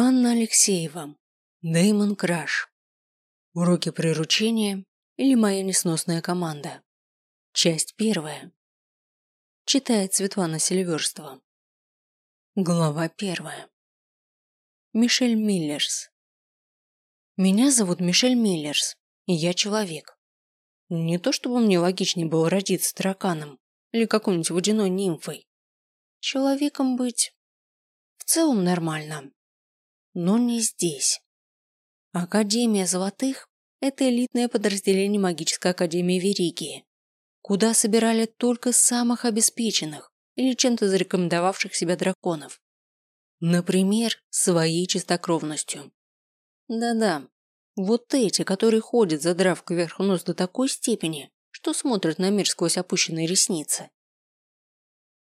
Анна Алексеева. Дэймон Краш. Уроки приручения или моя несносная команда. Часть первая. Читает Светлана Сильверстова. Глава первая. Мишель Миллерс. Меня зовут Мишель Миллерс, и я человек. Не то чтобы мне логичнее было родиться тараканом или какой-нибудь водяной нимфой. Человеком быть в целом нормально но не здесь. Академия Золотых – это элитное подразделение магической академии Веригии, куда собирали только самых обеспеченных или чем-то зарекомендовавших себя драконов. Например, своей чистокровностью. Да-да, вот эти, которые ходят, задрав кверху нос до такой степени, что смотрят на мир сквозь опущенные ресницы.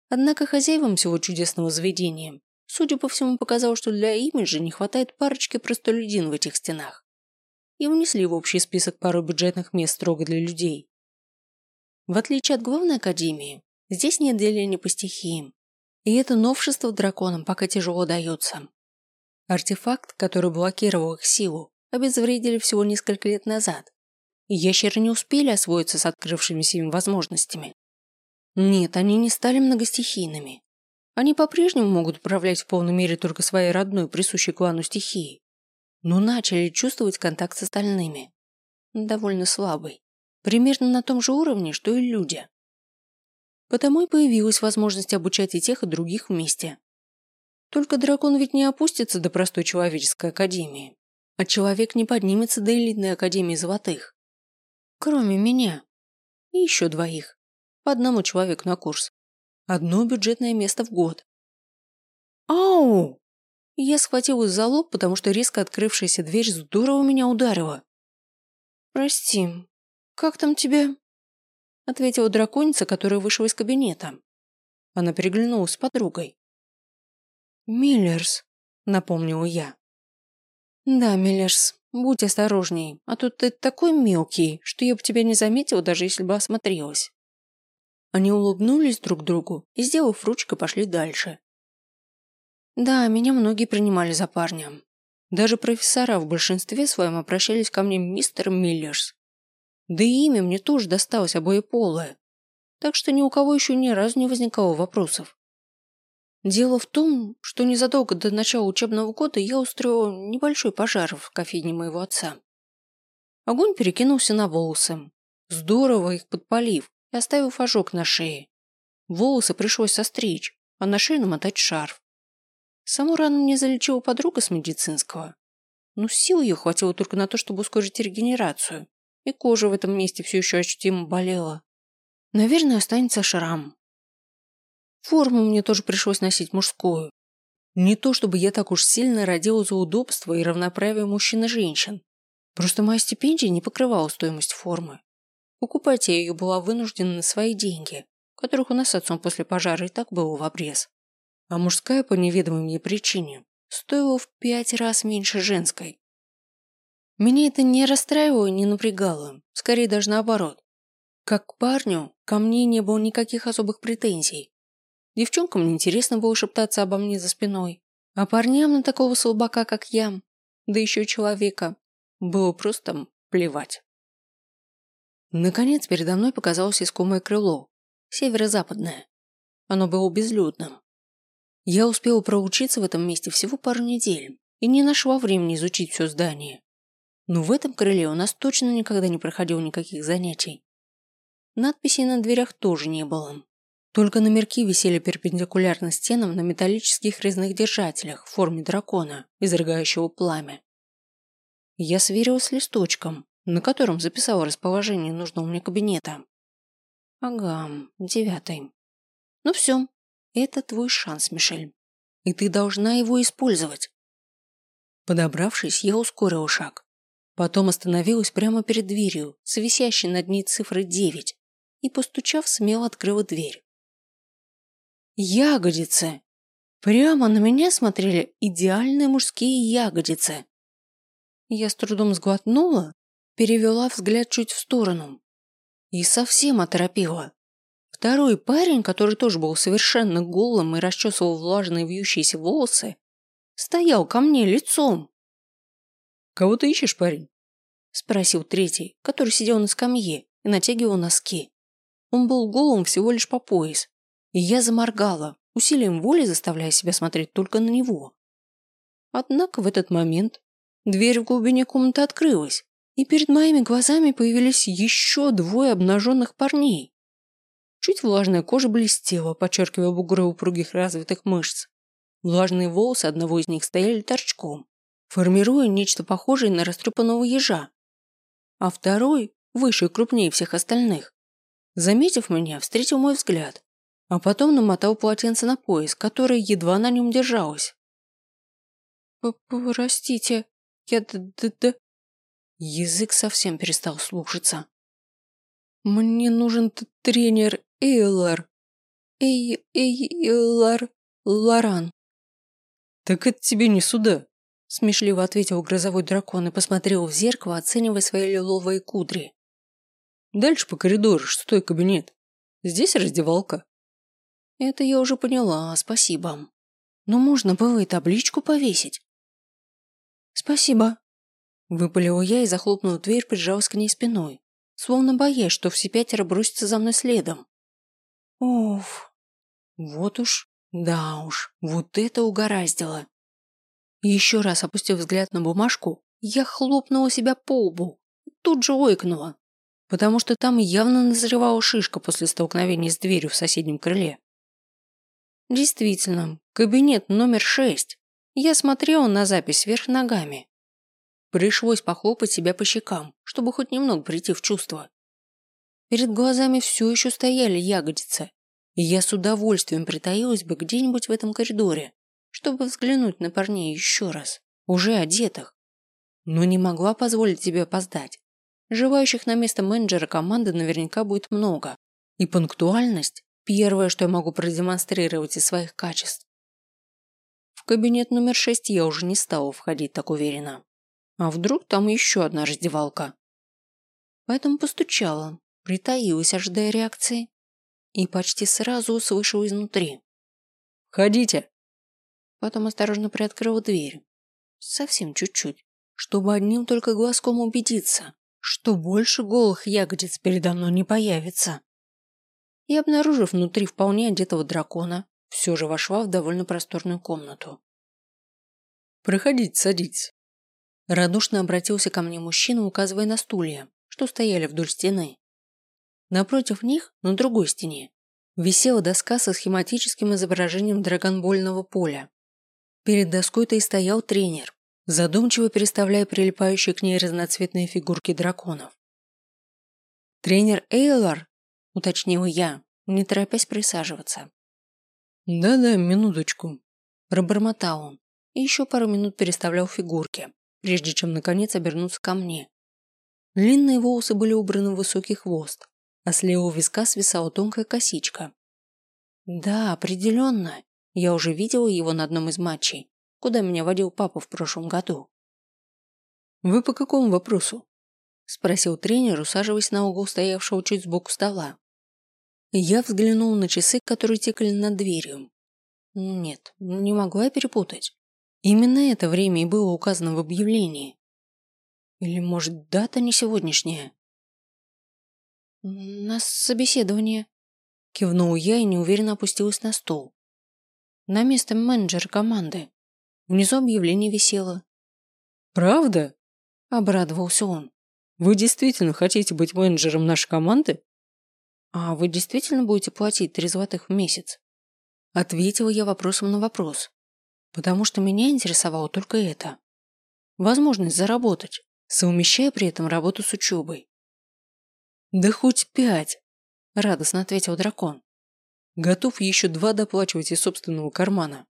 Однако хозяевам всего чудесного заведения Судя по всему, показалось, что для имиджа не хватает парочки простолюдин в этих стенах. И внесли в общий список пару бюджетных мест строго для людей. В отличие от главной академии, здесь нет деления по стихиям. И это новшество драконам пока тяжело дается. Артефакт, который блокировал их силу, обезвредили всего несколько лет назад. И ящеры не успели освоиться с открывшимися им возможностями. Нет, они не стали многостихийными, они по-прежнему могут управлять в полной мере только своей родной, присущей клану стихией. Но начали чувствовать контакт с остальными. Довольно слабый. Примерно на том же уровне, что и люди. Потому и появилась возможность обучать и тех, и других вместе. Только дракон ведь не опустится до простой человеческой академии. А человек не поднимется до элитной академии золотых. Кроме меня. И еще двоих. По одному человеку на курс. Одно бюджетное место в год. Ау! Я схватилась за лоб, потому что резко открывшаяся дверь здорово меня ударила. «Прости, как там тебя?» Ответила драконица, которая вышла из кабинета. Она переглянулась с подругой. «Миллерс», — напомнила я. «Да, Миллерс, будь осторожней, а то ты такой мелкий, что я бы тебя не заметила, даже если бы осмотрелась». Они улыбнулись друг другу и, сделав ручкой, пошли дальше. Да, меня многие принимали за парня. Даже профессора в большинстве своем обращались ко мне мистер Миллерс. Да и имя мне тоже досталось обоеполое. Так что ни у кого еще ни разу не возникало вопросов. Дело в том, что незадолго до начала учебного года я устроил небольшой пожар в кофейне моего отца. Огонь перекинулся на волосы, здорово их подпалив, и оставив ожог на шее. Волосы пришлось состричь, а на шею намотать шарф. Саму рану мне залечила подруга с медицинского. Но сил ее хватило только на то, чтобы ускорить регенерацию, и кожа в этом месте все еще ощутимо болела. Наверное, останется шрам. Форму мне тоже пришлось носить мужскую. Не то, чтобы я так уж сильно родила за удобство и равноправие мужчин и женщин. Просто моя стипендия не покрывала стоимость формы. Покупать я ее была вынуждена на свои деньги, которых у нас с отцом после пожара и так было в обрез. А мужская по неведомой мне причине стоила в пять раз меньше женской. Меня это не расстраивало и не напрягало, скорее даже наоборот. Как к парню, ко мне не было никаких особых претензий. Девчонкам неинтересно было шептаться обо мне за спиной, а парням на такого слабака, как я, да еще человека, было просто плевать. Наконец передо мной показалось искомое крыло, северо-западное. Оно было безлюдным. Я успела проучиться в этом месте всего пару недель и не нашла времени изучить все здание. Но в этом крыле у нас точно никогда не проходило никаких занятий. Надписей на дверях тоже не было. Только номерки висели перпендикулярно стенам на металлических резных держателях в форме дракона, изрыгающего пламя. Я сверилась с листочком, на котором записала расположение нужного мне кабинета. Ага, девятый. Ну все, это твой шанс, Мишель. И ты должна его использовать. Подобравшись, я ускорила шаг. Потом остановилась прямо перед дверью, с висящей над ней цифрой девять, и, постучав, смело открыла дверь. Ягодицы! Прямо на меня смотрели идеальные мужские ягодицы. Я с трудом сглотнула перевела взгляд чуть в сторону и совсем оторопела. Второй парень, который тоже был совершенно голым и расчесывал влажные вьющиеся волосы, стоял ко мне лицом. «Кого ты ищешь, парень?» Спросил третий, который сидел на скамье и натягивал носки. Он был голым всего лишь по пояс, и я заморгала, усилием воли заставляя себя смотреть только на него. Однако в этот момент дверь в глубине комнаты открылась, и перед моими глазами появились еще двое обнаженных парней. Чуть влажная кожа блестела, подчеркивая бугры упругих развитых мышц. Влажные волосы одного из них стояли торчком, формируя нечто похожее на растрепанного ежа. А второй, выше и крупнее всех остальных, заметив меня, встретил мой взгляд, а потом намотал полотенце на пояс, которое едва на нем держалось. «Простите, я д-д-д...» Язык совсем перестал слушаться. «Мне нужен тренер Эйлар. Эй, Эйлар Лоран». «Так это тебе не сюда», – смешливо ответил грозовой дракон и посмотрел в зеркало, оценивая свои лиловые кудри. «Дальше по коридору, шестой кабинет. Здесь раздевалка». «Это я уже поняла, спасибо. Но можно было и табличку повесить». «Спасибо», – выпалила я и захлопнула дверь, прижалась к ней спиной, словно боясь, что все пятеро бросятся за мной следом. Оф, вот уж, да уж, вот это угораздило. Еще раз опустив взгляд на бумажку, я хлопнула себя по лбу, тут же ойкнула, потому что там явно назревала шишка после столкновения с дверью в соседнем крыле. Действительно, кабинет номер шесть. Я смотрела на запись вверх ногами. Пришлось похлопать себя по щекам, чтобы хоть немного прийти в чувство. Перед глазами все еще стояли ягодицы, и я с удовольствием притаилась бы где-нибудь в этом коридоре, чтобы взглянуть на парней еще раз, уже одетых. Но не могла позволить себе опоздать. Желающих на место менеджера команды наверняка будет много, и пунктуальность – первое, что я могу продемонстрировать из своих качеств. В кабинет номер шесть я уже не стала входить так уверенно. А вдруг там еще одна раздевалка? Поэтому постучала, притаилась, ожидая реакции, и почти сразу услышал изнутри. «Входите!» Потом осторожно приоткрыл дверь. Совсем чуть-чуть, чтобы одним только глазком убедиться, что больше голых ягодиц передо мной не появится. И обнаружив внутри вполне одетого дракона, все же вошла в довольно просторную комнату. «Проходите, садитесь». Радушно обратился ко мне мужчина, указывая на стулья, что стояли вдоль стены. Напротив них, на другой стене, висела доска со схематическим изображением драгонбольного поля. Перед доской-то и стоял тренер, задумчиво переставляя прилипающие к ней разноцветные фигурки драконов. «Тренер Эйлар?» – уточнил я, не торопясь присаживаться. «Да-да, минуточку», – пробормотал он и еще пару минут переставлял фигурки, прежде чем наконец обернуться ко мне. Длинные волосы были убраны в высокий хвост, а с левого виска свисала тонкая косичка. Да, определенно. Я уже видела его на одном из матчей, куда меня водил папа в прошлом году. «Вы по какому вопросу?» – спросил тренер, усаживаясь на угол стоявшего чуть сбоку стола. Я взглянул на часы, которые текли над дверью. Нет, не могу я перепутать. Именно это время и было указано в объявлении. Или, может, дата не сегодняшняя? «На собеседование», – кивнул я и неуверенно опустилась на стол. «На место менеджера команды. Внизу объявление висело». «Правда?» – обрадовался он. «Вы действительно хотите быть менеджером нашей команды?» «А вы действительно будете платить три золотых в месяц?» Ответила я вопросом на вопрос, потому что меня интересовало только это. Возможность заработать, совмещая при этом работу с учебой. «Да хоть пять!» – радостно ответил дракон. «Готов еще два доплачивать из собственного кармана».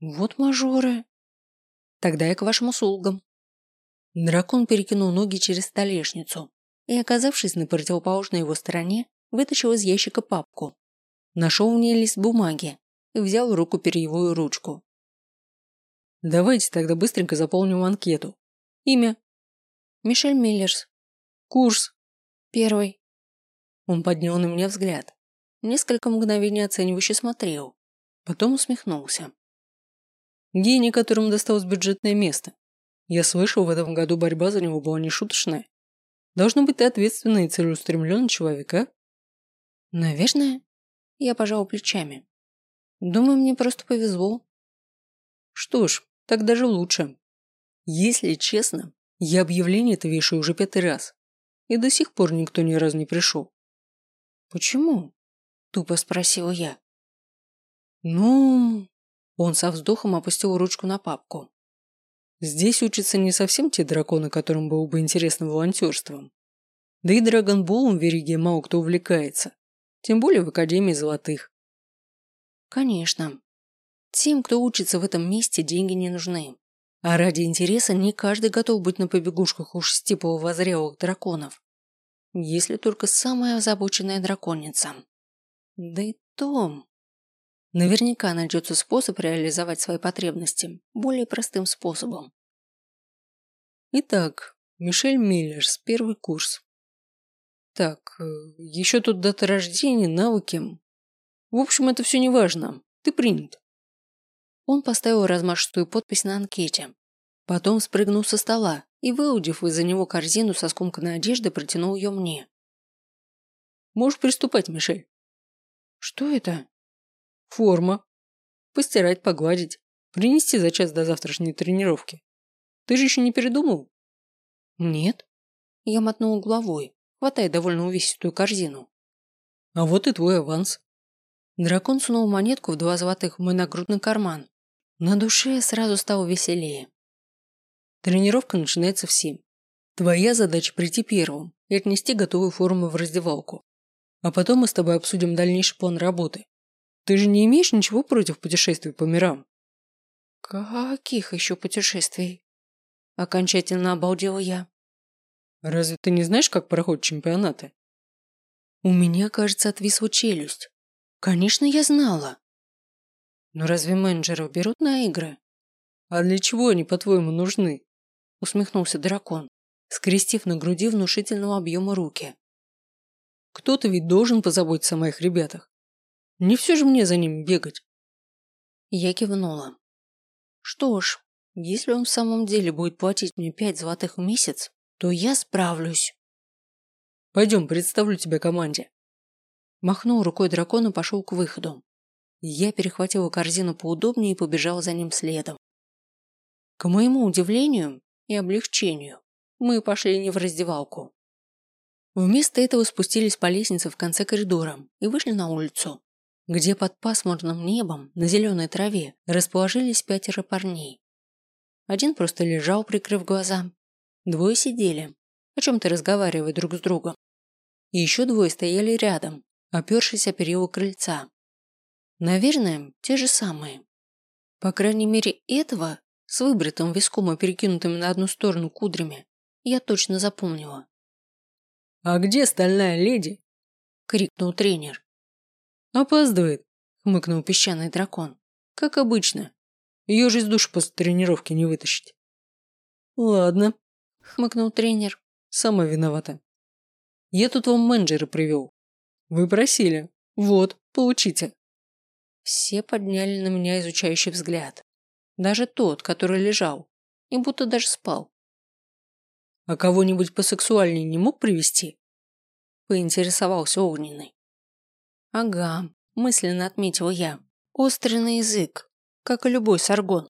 «Вот мажоры!» «Тогда я к вашим услугам». Дракон перекинул ноги через столешницу и, оказавшись на противоположной его стороне, вытащил из ящика папку. Нашел в ней лист бумаги и взял руку перьевую ручку. «Давайте тогда быстренько заполним анкету. Имя?» «Мишель Миллерс». «Курс?» Первый. Он поднял на меня взгляд. Несколько мгновений оценивающе смотрел. Потом усмехнулся. Гений, которому досталось бюджетное место. Я слышал, в этом году борьба за него была нешуточная. Должно быть, ты ответственный и целеустремленный человек, а? Наверное. Я пожал плечами. Думаю, мне просто повезло. Что ж, так даже лучше. Если честно, я объявление это вешаю уже пятый раз. И до сих пор никто ни разу не пришел. Почему? Тупо спросила я. Ну... Он со вздохом опустил ручку на папку. Здесь учатся не совсем те драконы, которым было бы интересно волонтерством. Да и драгонболом в Вериге мало кто увлекается. Тем более в Академии Золотых. Конечно. Тем, кто учится в этом месте, деньги не нужны. А ради интереса не каждый готов быть на побегушках уж с типа возрелых драконов. Если только самая озабоченная драконица. Да и том. Наверняка найдется способ реализовать свои потребности более простым способом. Итак, Мишель Миллерс, первый курс. Так, э, еще тут дата рождения, навыки. В общем, это все не важно. Ты принят. Он поставил размашистую подпись на анкете. Потом спрыгнул со стола и, выудив из-за него корзину со скомканной одежды, протянул ее мне. Можешь приступать, Мишель. Что это? Форма. Постирать, погладить. Принести за час до завтрашней тренировки. Ты же еще не передумал? Нет. Я мотнул головой, хватая довольно увесистую корзину. А вот и твой аванс. Дракон сунул монетку в два золотых в мой нагрудный карман. На душе сразу стало веселее. Тренировка начинается в семь. Твоя задача прийти первым и отнести готовую форму в раздевалку. А потом мы с тобой обсудим дальнейший план работы. Ты же не имеешь ничего против путешествий по мирам? Каких еще путешествий? Окончательно обалдела я. Разве ты не знаешь, как проходят чемпионаты? У меня, кажется, отвисла челюсть. Конечно, я знала. Но разве менеджеров берут на игры? А для чего они, по-твоему, нужны? Усмехнулся дракон, скрестив на груди внушительного объема руки. Кто-то ведь должен позаботиться о моих ребятах. Не все же мне за ними бегать. Я кивнула. Что ж, если он в самом деле будет платить мне пять золотых в месяц, то я справлюсь. Пойдем, представлю тебя команде. Махнул рукой дракон и пошел к выходу. Я перехватила корзину поудобнее и побежала за ним следом. К моему удивлению и облегчению, мы пошли не в раздевалку. Вместо этого спустились по лестнице в конце коридора и вышли на улицу, где под пасмурным небом на зеленой траве расположились пятеро парней. Один просто лежал, прикрыв глаза. Двое сидели, о чем-то разговаривая друг с другом. И еще двое стояли рядом, опершись о перила крыльца. Наверное, те же самые. По крайней мере, этого, с выбритым виском и перекинутыми на одну сторону кудрями, я точно запомнила. «А где стальная леди?» – крикнул тренер. «Опаздывает», – хмыкнул песчаный дракон. «Как обычно. Ее же из души после тренировки не вытащить. Ладно, хмыкнул тренер. Сама виновата. Я тут вам менеджера привел. Вы просили. Вот, получите. Все подняли на меня изучающий взгляд. Даже тот, который лежал. И будто даже спал. А кого-нибудь посексуальнее не мог привести? Поинтересовался огненный. Ага, мысленно отметил я. Острый на язык как и любой Саргон.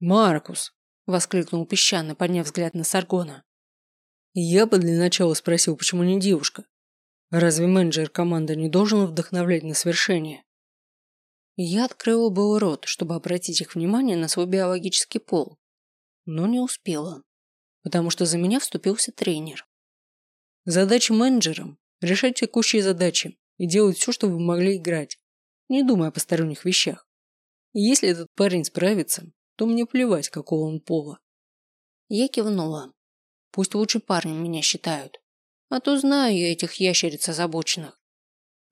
«Маркус!» – воскликнул песчаный, подняв взгляд на Саргона. «Я бы для начала спросил, почему не девушка? Разве менеджер команды не должен вдохновлять на свершение?» Я открыла был рот, чтобы обратить их внимание на свой биологический пол, но не успела, потому что за меня вступился тренер. Задача менеджерам – решать текущие задачи и делать все, чтобы могли играть, не думая о посторонних вещах. И если этот парень справится, то мне плевать, какого он пола. Я кивнула. Пусть лучше парнем меня считают. А то знаю я этих ящериц озабоченных.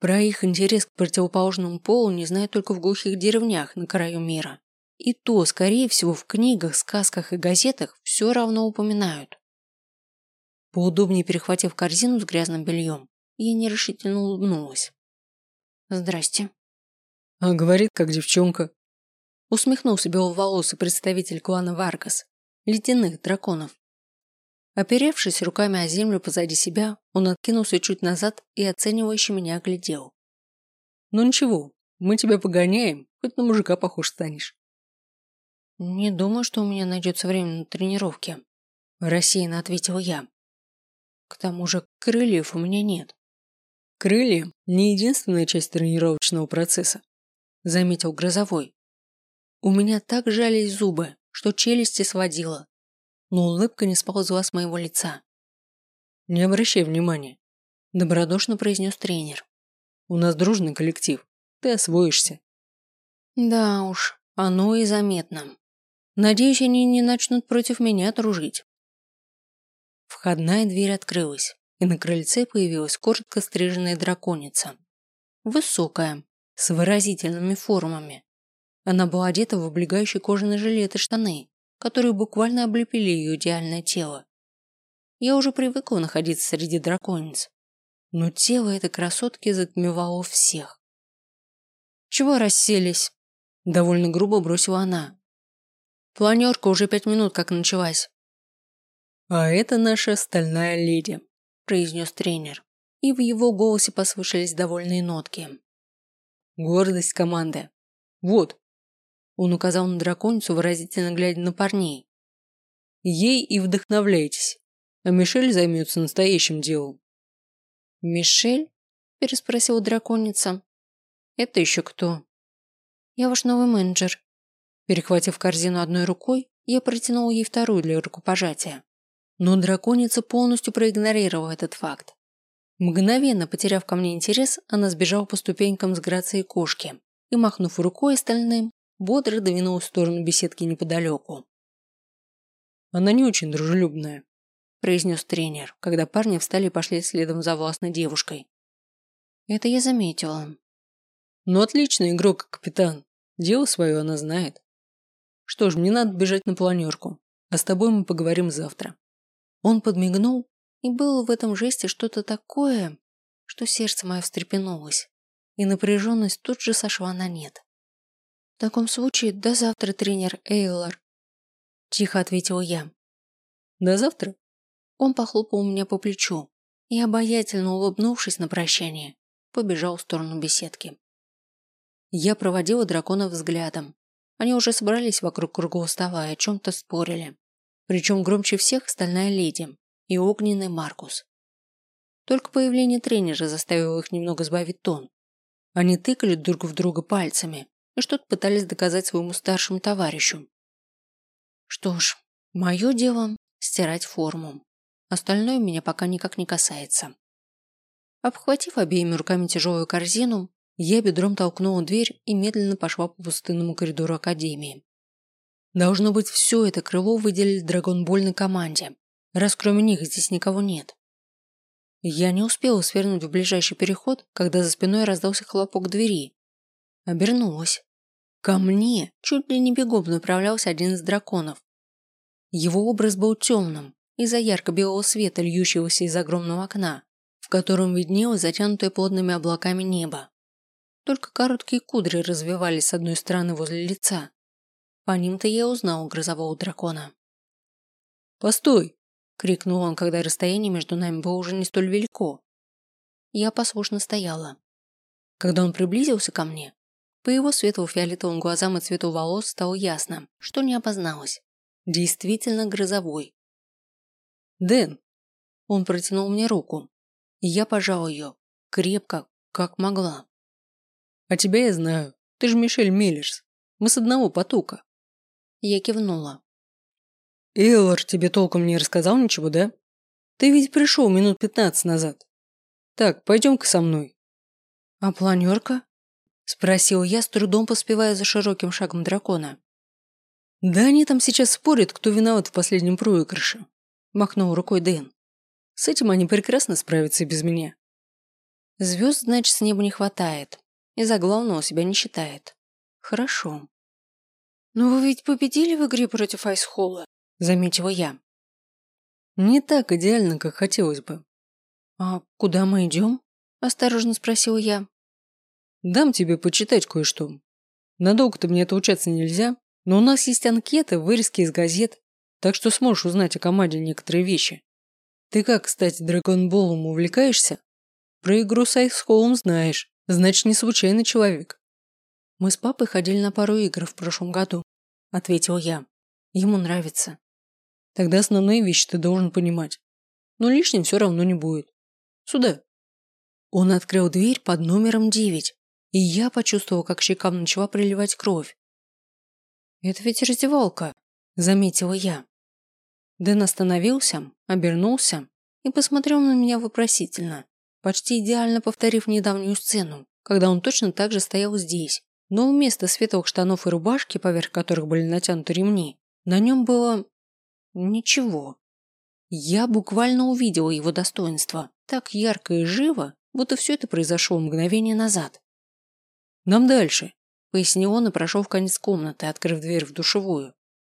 Про их интерес к противоположному полу не знаю только в глухих деревнях на краю мира. И то, скорее всего, в книгах, сказках и газетах все равно упоминают. Поудобнее перехватив корзину с грязным бельем, я нерешительно улыбнулась. «Здрасте». «А говорит, как девчонка», Усмехнулся беловолосый представитель клана Варгас, ледяных драконов. Оперевшись руками о землю позади себя, он откинулся чуть назад и оценивающе меня оглядел. «Ну ничего, мы тебя погоняем, хоть на мужика похож станешь». «Не думаю, что у меня найдется время на тренировке», – рассеянно ответил я. «К тому же крыльев у меня нет». «Крылья – не единственная часть тренировочного процесса», – заметил Грозовой. У меня так жались зубы, что челюсти сводила, но улыбка не сползла с моего лица. «Не обращай внимания», – добродушно произнес тренер. «У нас дружный коллектив, ты освоишься». «Да уж, оно и заметно. Надеюсь, они не начнут против меня дружить». Входная дверь открылась, и на крыльце появилась коротко стриженная драконица. Высокая, с выразительными формами. Она была одета в облегающий кожаный жилет и штаны, которые буквально облепили ее идеальное тело. Я уже привыкла находиться среди дракониц, но тело этой красотки затмевало всех. «Чего расселись?» – довольно грубо бросила она. «Планерка уже пять минут как началась». «А это наша стальная леди», – произнес тренер, и в его голосе послышались довольные нотки. «Гордость команды. Вот, он указал на драконицу, выразительно глядя на парней. Ей и вдохновляйтесь, а Мишель займется настоящим делом. Мишель? переспросила драконица. Это еще кто? Я ваш новый менеджер. Перехватив корзину одной рукой, я протянула ей вторую для рукопожатия. Но драконица полностью проигнорировала этот факт. Мгновенно потеряв ко мне интерес, она сбежала по ступенькам с грацией кошки и, махнув рукой остальным, бодро двинул в сторону беседки неподалеку. «Она не очень дружелюбная», – произнес тренер, когда парни встали и пошли следом за властной девушкой. «Это я заметила». «Ну отличный игрок, капитан. Дело свое она знает. Что ж, мне надо бежать на планерку, а с тобой мы поговорим завтра». Он подмигнул, и было в этом жесте что-то такое, что сердце мое встрепенулось, и напряженность тут же сошла на нет. «В таком случае до завтра, тренер Эйлор», – тихо ответила я. «До завтра?» Он похлопал меня по плечу и, обаятельно улыбнувшись на прощание, побежал в сторону беседки. Я проводила дракона взглядом. Они уже собрались вокруг круглого стола и о чем-то спорили. Причем громче всех стальная леди и огненный Маркус. Только появление тренера заставило их немного сбавить тон. Они тыкали друг в друга пальцами, и что-то пытались доказать своему старшему товарищу. Что ж, мое дело – стирать форму. Остальное меня пока никак не касается. Обхватив обеими руками тяжелую корзину, я бедром толкнула дверь и медленно пошла по пустынному коридору Академии. Должно быть, все это крыло выделили драгонбольной команде, раз кроме них здесь никого нет. Я не успела свернуть в ближайший переход, когда за спиной раздался хлопок двери, Обернулась. Ко мне чуть ли не бегом направлялся один из драконов. Его образ был темным из-за ярко-белого света, льющегося из огромного окна, в котором виднелось затянутое плотными облаками небо. Только короткие кудри развивались с одной стороны возле лица. По ним-то я узнал грозового дракона. «Постой!» – крикнул он, когда расстояние между нами было уже не столь велико. Я послушно стояла. Когда он приблизился ко мне, по его светло-фиолетовым глазам и цвету волос стало ясно, что не опозналось. Действительно грозовой. «Дэн!» Он протянул мне руку, и я пожал ее, крепко, как могла. «А тебя я знаю. Ты же Мишель Миллерс. Мы с одного потока». Я кивнула. «Эллар тебе толком не рассказал ничего, да? Ты ведь пришел минут пятнадцать назад. Так, пойдем-ка со мной». «А планерка?» Спросил я, с трудом поспевая за широким шагом дракона. «Да они там сейчас спорят, кто виноват в последнем проигрыше», – махнул рукой Дэн. «С этим они прекрасно справятся и без меня». Звезд, значит, с неба не хватает. И за главного себя не считает. Хорошо. «Но вы ведь победили в игре против Айсхолла», – заметила я. «Не так идеально, как хотелось бы». «А куда мы идем?» – осторожно спросила я. Дам тебе почитать кое-что. Надолго-то мне отлучаться нельзя, но у нас есть анкеты, вырезки из газет, так что сможешь узнать о команде некоторые вещи. Ты как, кстати, драгонболом увлекаешься? Про игру с Айсхолм знаешь, значит, не случайный человек. Мы с папой ходили на пару игр в прошлом году, ответил я. Ему нравится. Тогда основные вещи ты должен понимать. Но лишним все равно не будет. Сюда. Он открыл дверь под номером девять, и я почувствовал, как щекам начала приливать кровь. «Это ведь раздевалка», – заметила я. Дэн остановился, обернулся и посмотрел на меня вопросительно, почти идеально повторив недавнюю сцену, когда он точно так же стоял здесь, но вместо светлых штанов и рубашки, поверх которых были натянуты ремни, на нем было... ничего. Я буквально увидела его достоинство, так ярко и живо, будто все это произошло мгновение назад. «Нам дальше», – пояснил он и прошел в конец комнаты, открыв дверь в душевую.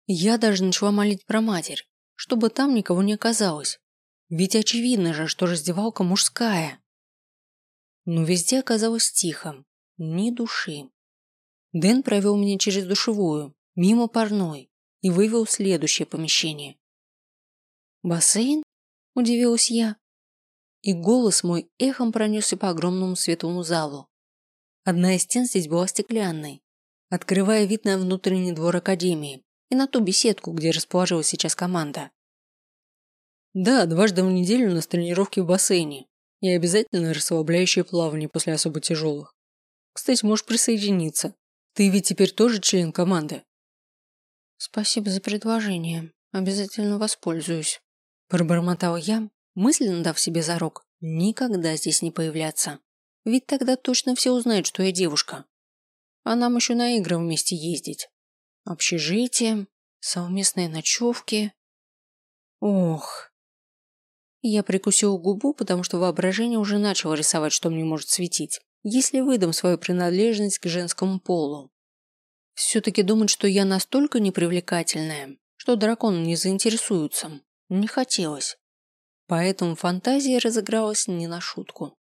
Я даже начала молить про матерь, чтобы там никого не оказалось. Ведь очевидно же, что раздевалка мужская. Но везде оказалось тихо, ни души. Дэн провел меня через душевую, мимо парной, и вывел в следующее помещение. «Бассейн?» – удивилась я и голос мой эхом пронесся по огромному светлому залу. Одна из стен здесь была стеклянной, открывая вид на внутренний двор Академии и на ту беседку, где расположилась сейчас команда. Да, дважды в неделю у нас тренировки в бассейне и обязательно расслабляющее плавание после особо тяжелых. Кстати, можешь присоединиться. Ты ведь теперь тоже член команды. Спасибо за предложение. Обязательно воспользуюсь. Пробормотал я, мысленно дав себе зарок никогда здесь не появляться. Ведь тогда точно все узнают, что я девушка. А нам еще на игры вместе ездить. Общежитие, совместные ночевки. Ох. Я прикусил губу, потому что воображение уже начало рисовать, что мне может светить, если выдам свою принадлежность к женскому полу. Все-таки думать, что я настолько непривлекательная, что драконы не заинтересуются, не хотелось поэтому фантазия разыгралась не на шутку.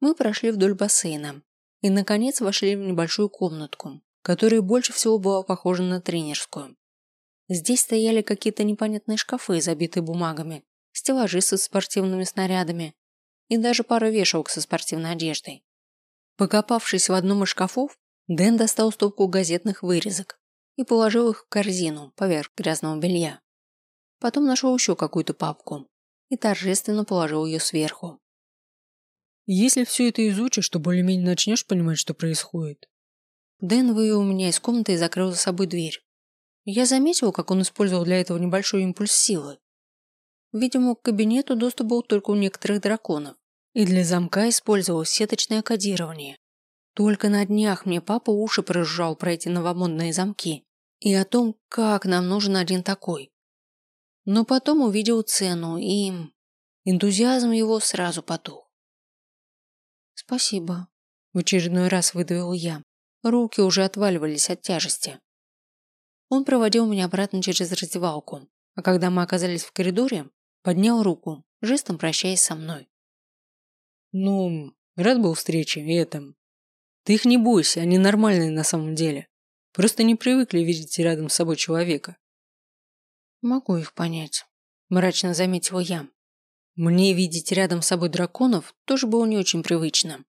Мы прошли вдоль бассейна и, наконец, вошли в небольшую комнатку, которая больше всего была похожа на тренерскую. Здесь стояли какие-то непонятные шкафы, забитые бумагами, стеллажи со спортивными снарядами и даже пара вешалок со спортивной одеждой. Покопавшись в одном из шкафов, Дэн достал стопку газетных вырезок и положил их в корзину поверх грязного белья. Потом нашел еще какую-то папку, и торжественно положил ее сверху. Если все это изучишь, то более-менее начнешь понимать, что происходит. Дэн вывел меня из комнаты и закрыл за собой дверь. Я заметил, как он использовал для этого небольшой импульс силы. Видимо, к кабинету доступ был только у некоторых драконов, и для замка использовал сеточное кодирование. Только на днях мне папа уши прожужжал про эти новомодные замки и о том, как нам нужен один такой. Но потом увидел цену, и энтузиазм его сразу потух. «Спасибо», – в очередной раз выдавил я. Руки уже отваливались от тяжести. Он проводил меня обратно через раздевалку, а когда мы оказались в коридоре, поднял руку, жестом прощаясь со мной. «Ну, рад был встрече и этом. Ты их не бойся, они нормальные на самом деле. Просто не привыкли видеть рядом с собой человека. Могу их понять, мрачно заметила я. Мне видеть рядом с собой драконов тоже было не очень привычно.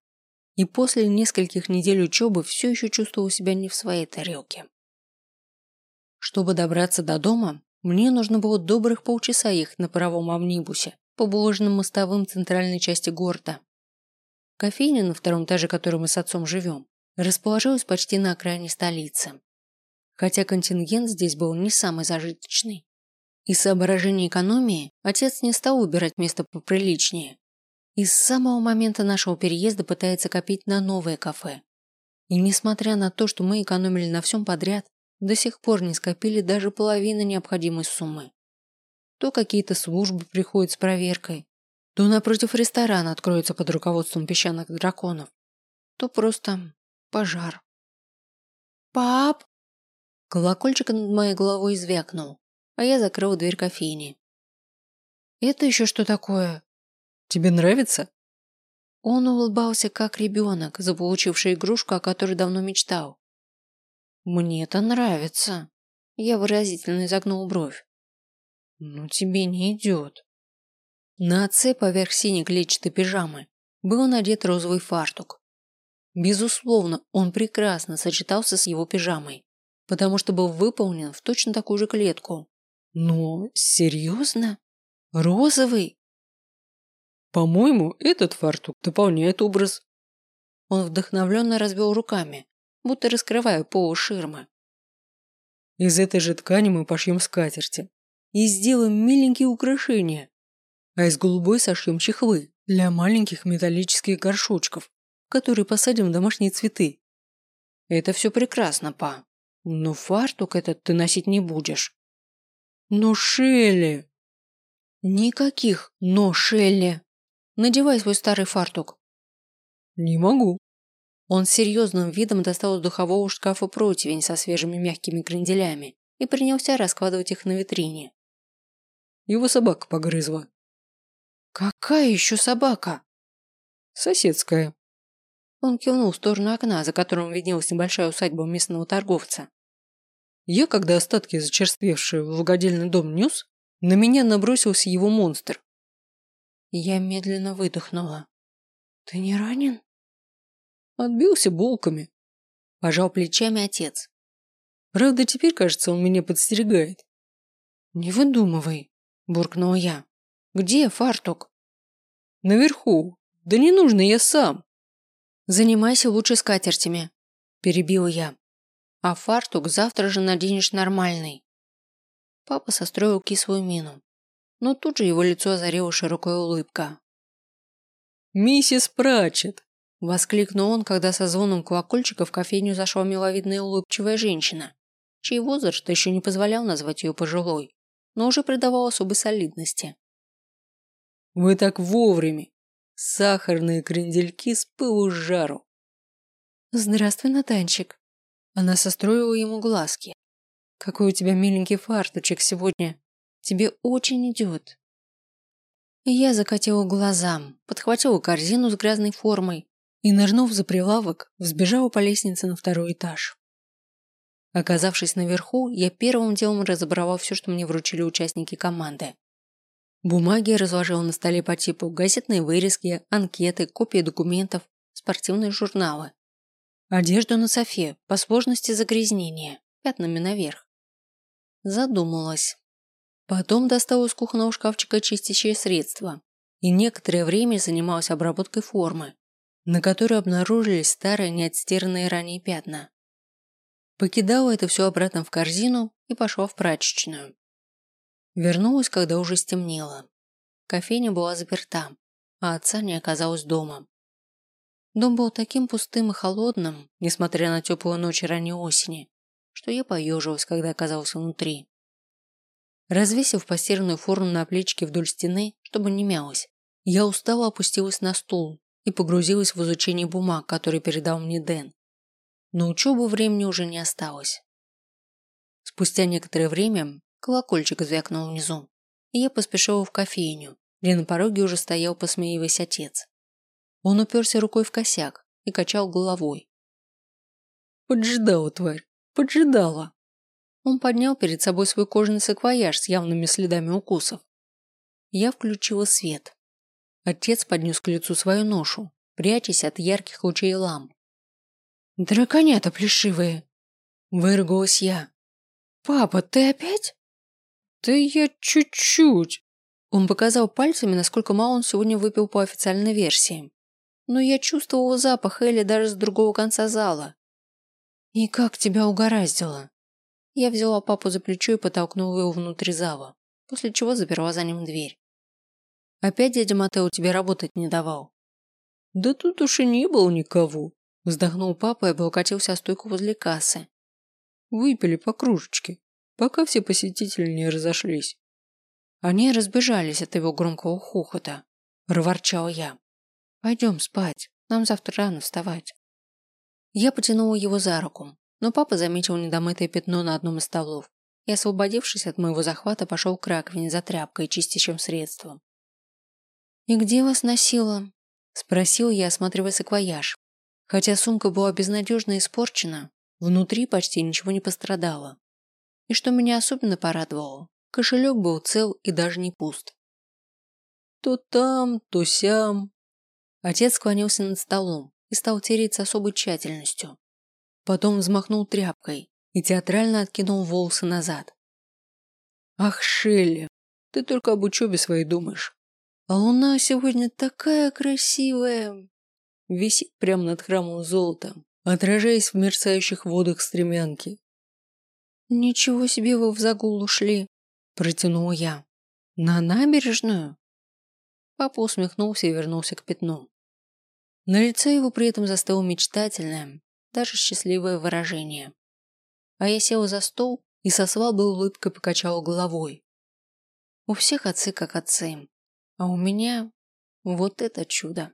И после нескольких недель учебы все еще чувствовала себя не в своей тарелке. Чтобы добраться до дома, мне нужно было добрых полчаса ехать на паровом амнибусе по буложенным мостовым центральной части города. Кофейня, на втором этаже которой мы с отцом живем, расположилась почти на окраине столицы. Хотя контингент здесь был не самый зажиточный. Из соображений экономии отец не стал убирать место поприличнее. И с самого момента нашего переезда пытается копить на новое кафе. И несмотря на то, что мы экономили на всем подряд, до сих пор не скопили даже половины необходимой суммы. То какие-то службы приходят с проверкой, то напротив ресторана откроется под руководством песчаных драконов, то просто пожар. «Пап!» Колокольчик над моей головой звякнул а я закрыл дверь кофейни. «Это еще что такое?» «Тебе нравится?» Он улыбался, как ребенок, заполучивший игрушку, о которой давно мечтал. Мне это нравится. Я выразительно изогнул бровь. Ну тебе не идет. На отце поверх синей клетчатой пижамы был надет розовый фартук. Безусловно, он прекрасно сочетался с его пижамой, потому что был выполнен в точно такую же клетку. Но серьезно? Розовый? По-моему, этот фартук дополняет образ. Он вдохновленно развел руками, будто раскрывая полу ширмы. Из этой же ткани мы пошьем скатерти и сделаем миленькие украшения, а из голубой сошьем чехлы для маленьких металлических горшочков, которые посадим в домашние цветы. Это все прекрасно, па. Но фартук этот ты носить не будешь. Но Шелли... Никаких «но Шелли». Надевай свой старый фартук. Не могу. Он с серьезным видом достал из духового шкафа противень со свежими мягкими кренделями и принялся раскладывать их на витрине. Его собака погрызла. Какая еще собака? Соседская. Он кивнул в сторону окна, за которым виднелась небольшая усадьба местного торговца. Я, когда остатки зачерствевшие в логодельный дом нес, на меня набросился его монстр. Я медленно выдохнула. Ты не ранен? Отбился булками. Пожал плечами отец. Правда, теперь, кажется, он меня подстерегает. Не выдумывай, буркнула я. Где фартук? Наверху. Да не нужно, я сам. Занимайся лучше скатертями, перебил я. А фартук завтра же наденешь нормальный. Папа состроил кислую мину, но тут же его лицо озарила широкая улыбка. «Миссис Пратчет!» – воскликнул он, когда со звоном колокольчика в кофейню зашла миловидная улыбчивая женщина, чей возраст еще не позволял назвать ее пожилой, но уже придавал особой солидности. «Вы так вовремя! Сахарные крендельки с пылу с жару!» «Здравствуй, Натанчик!» Она состроила ему глазки. «Какой у тебя миленький фартучек сегодня! Тебе очень идет!» Я закатила глазам, подхватила корзину с грязной формой и, нырнув за прилавок, взбежала по лестнице на второй этаж. Оказавшись наверху, я первым делом разобрала все, что мне вручили участники команды. Бумаги разложила на столе по типу газетные вырезки, анкеты, копии документов, спортивные журналы. Одежду на софе, по сложности загрязнения, пятнами наверх. Задумалась. Потом достала из кухонного шкафчика чистящее средство и некоторое время занималась обработкой формы, на которой обнаружились старые неотстиранные ранее пятна. Покидала это все обратно в корзину и пошла в прачечную. Вернулась, когда уже стемнело. Кофейня была заперта, а отца не оказалось дома. Дом был таким пустым и холодным, несмотря на теплую ночь ранней осени, что я поежилась, когда оказалась внутри. Развесив постиранную форму на плечике вдоль стены, чтобы не мялась, я устало опустилась на стул и погрузилась в изучение бумаг, которые передал мне Дэн. На учебу времени уже не осталось. Спустя некоторое время Колокольчик звякнул внизу, и я поспешила в кофейню, где на пороге уже стоял, посмеиваясь отец. Он уперся рукой в косяк и качал головой. «Поджидала, тварь, поджидала!» Он поднял перед собой свой кожаный саквояж с явными следами укусов. Я включила свет. Отец поднес к лицу свою ношу, прячась от ярких лучей ламп. «Драконята плешивые!» Выругалась я. «Папа, ты опять?» «Да я чуть-чуть!» Он показал пальцами, насколько мало он сегодня выпил по официальной версии. Но я чувствовала запах Элли даже с другого конца зала. «И как тебя угораздило?» Я взяла папу за плечо и потолкнула его внутрь зала, после чего заперла за ним дверь. «Опять дядя Матео тебе работать не давал?» «Да тут уж и не было никого», – вздохнул папа и облокотился о стойку возле кассы. «Выпили по кружечке пока все посетители не разошлись. Они разбежались от его громкого хохота. Проворчал я. Пойдем спать, нам завтра рано вставать. Я потянула его за руку, но папа заметил недомытое пятно на одном из столов и, освободившись от моего захвата, пошел к раковине за тряпкой и чистящим средством. «И где вас носило?» – спросил я, осматривая саквояж. Хотя сумка была безнадежно испорчена, Внутри почти ничего не пострадало. И что меня особенно порадовало, кошелек был цел и даже не пуст. То там, то сям. Отец склонился над столом и стал тереть с особой тщательностью. Потом взмахнул тряпкой и театрально откинул волосы назад. Ах, Шелли, ты только об учебе своей думаешь. А луна сегодня такая красивая. Висит прямо над храмом золотом, отражаясь в мерцающих водах стремянки. Ничего себе вы в загул ушли, протянула я. На набережную? Папа усмехнулся и вернулся к пятну. На лице его при этом застыло мечтательное, даже счастливое выражение. А я села за стол и со слабой улыбкой покачала головой. У всех отцы как отцы, а у меня вот это чудо.